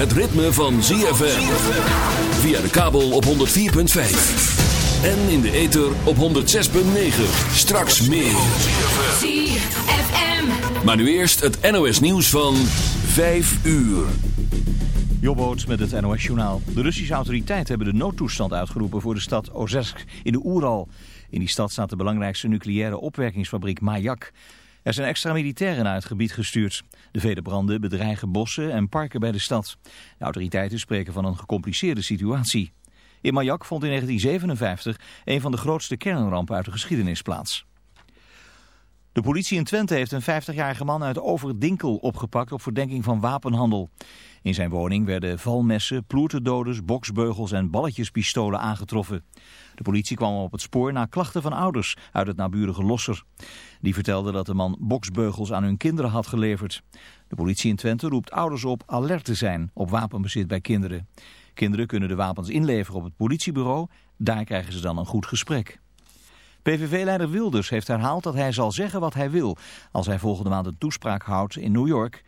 Het ritme van ZFM. Via de kabel op 104.5. En in de ether op 106.9. Straks meer. ZFM. Maar nu eerst het NOS nieuws van 5 uur. Jobboot met het NOS-journaal. De Russische autoriteiten hebben de noodtoestand uitgeroepen voor de stad Ozersk in de Oeral. In die stad staat de belangrijkste nucleaire opwerkingsfabriek Mayak. Er zijn extra militairen naar het gebied gestuurd. De vele branden bedreigen bossen en parken bij de stad. De autoriteiten spreken van een gecompliceerde situatie. In Mayak vond in 1957 een van de grootste kernrampen uit de geschiedenis plaats. De politie in Twente heeft een 50-jarige man uit Overdinkel opgepakt op verdenking van wapenhandel. In zijn woning werden valmessen, ploertendoders, boksbeugels en balletjespistolen aangetroffen. De politie kwam op het spoor na klachten van ouders uit het naburige Losser. Die vertelden dat de man boksbeugels aan hun kinderen had geleverd. De politie in Twente roept ouders op alert te zijn op wapenbezit bij kinderen. Kinderen kunnen de wapens inleveren op het politiebureau. Daar krijgen ze dan een goed gesprek. PVV-leider Wilders heeft herhaald dat hij zal zeggen wat hij wil... als hij volgende maand een toespraak houdt in New York.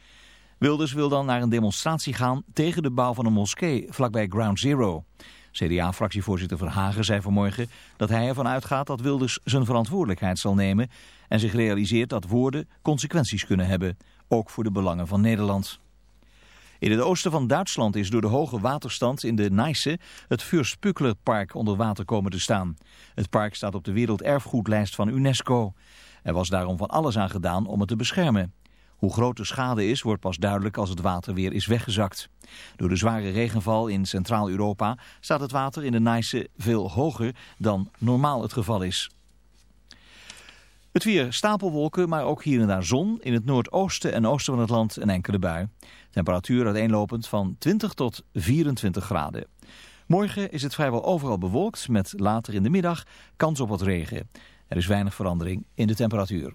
Wilders wil dan naar een demonstratie gaan tegen de bouw van een moskee vlakbij Ground Zero. CDA-fractievoorzitter Verhagen zei vanmorgen dat hij ervan uitgaat dat Wilders zijn verantwoordelijkheid zal nemen... en zich realiseert dat woorden consequenties kunnen hebben, ook voor de belangen van Nederland. In het oosten van Duitsland is door de hoge waterstand in de Neisse het Fürst onder water komen te staan. Het park staat op de werelderfgoedlijst van UNESCO. Er was daarom van alles aan gedaan om het te beschermen. Hoe groot de schade is, wordt pas duidelijk als het water weer is weggezakt. Door de zware regenval in Centraal-Europa staat het water in de Neisse veel hoger dan normaal het geval is. Het weer stapelwolken, maar ook hier en daar zon. In het noordoosten en oosten van het land een enkele bui. Temperatuur uiteenlopend van 20 tot 24 graden. Morgen is het vrijwel overal bewolkt met later in de middag kans op wat regen. Er is weinig verandering in de temperatuur.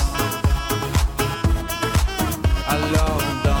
alone.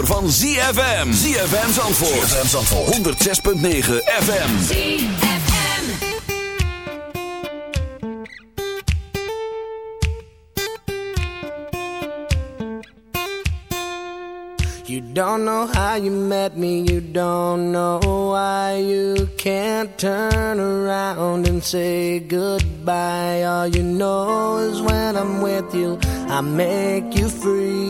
zomer van ZFM. ZFM Zandvoort. ZFM Zandvoort. 106.9 FM. ZFM. You don't know how you met me. You don't know why you can't turn around and say goodbye. All you know is when I'm with you, I make you free.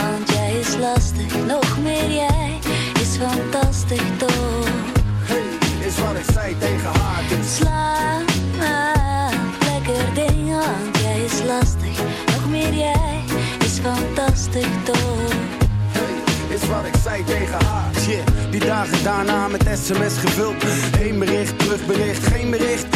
Want jij is lastig. Nog meer jij is fantastisch toch? Hey, is wat ik zei tegen haar. Dus Slaap, lekker ding, want jij is lastig. Nog meer jij is fantastisch toch? is wat ik zei tegen haar. Yeah, die dagen daarna met sms gevuld. Eén bericht, terugbericht, geen bericht.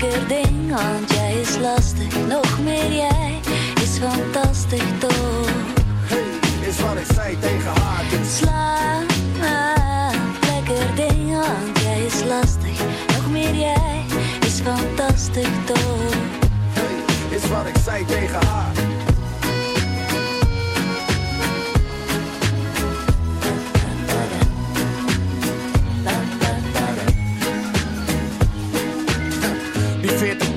Slaap lekker ding, want jij is lastig. Nog meer jij is fantastisch toch. Hey, is wat ik zei tegen haar. Dus Slaap lekker ding, want jij is lastig. Nog meer jij is fantastisch toch. hey, is wat ik zei tegen haar.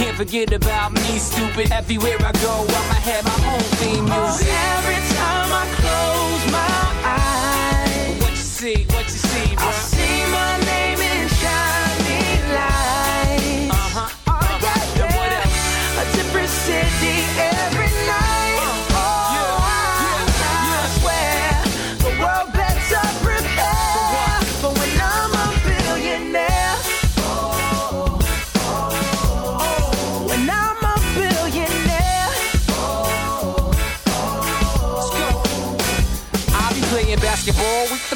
can't forget about me, stupid. Everywhere I go, I'ma have my own theme music. Oh, every time I close my eyes, What you see? What you see, see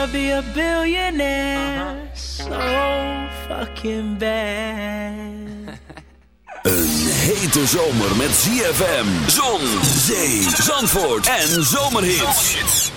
wanna be a billionaire so fucking bad. Een hete zomer met ZFM, zon, zee, zandvoort en zomerhits.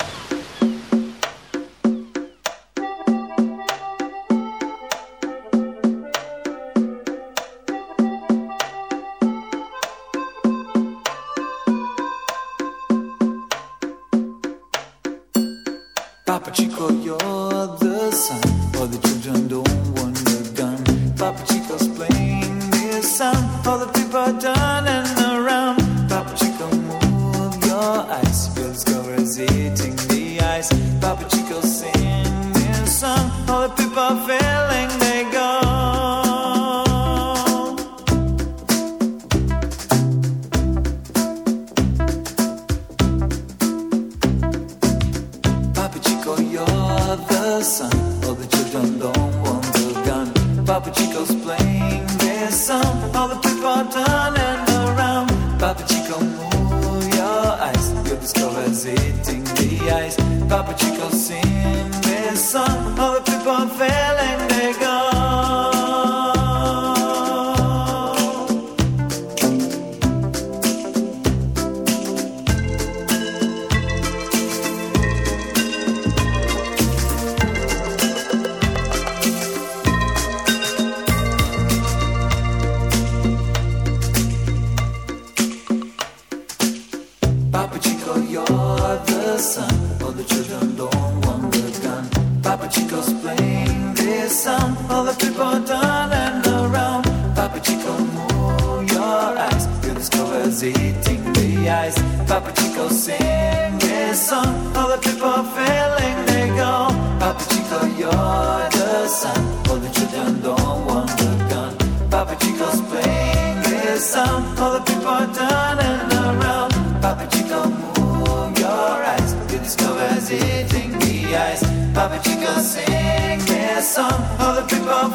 Eating the ice. Papa Chico, sing this song. All the people are feeling they go. Papa Chico, you're the sun. All the children don't want the gun. Papa Chico's playing this song. All the people are turning around. Papa Chico, move your eyes. You discover eating the ice. Papa Chico, sing this song. All the people are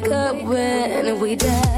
wake up when we die.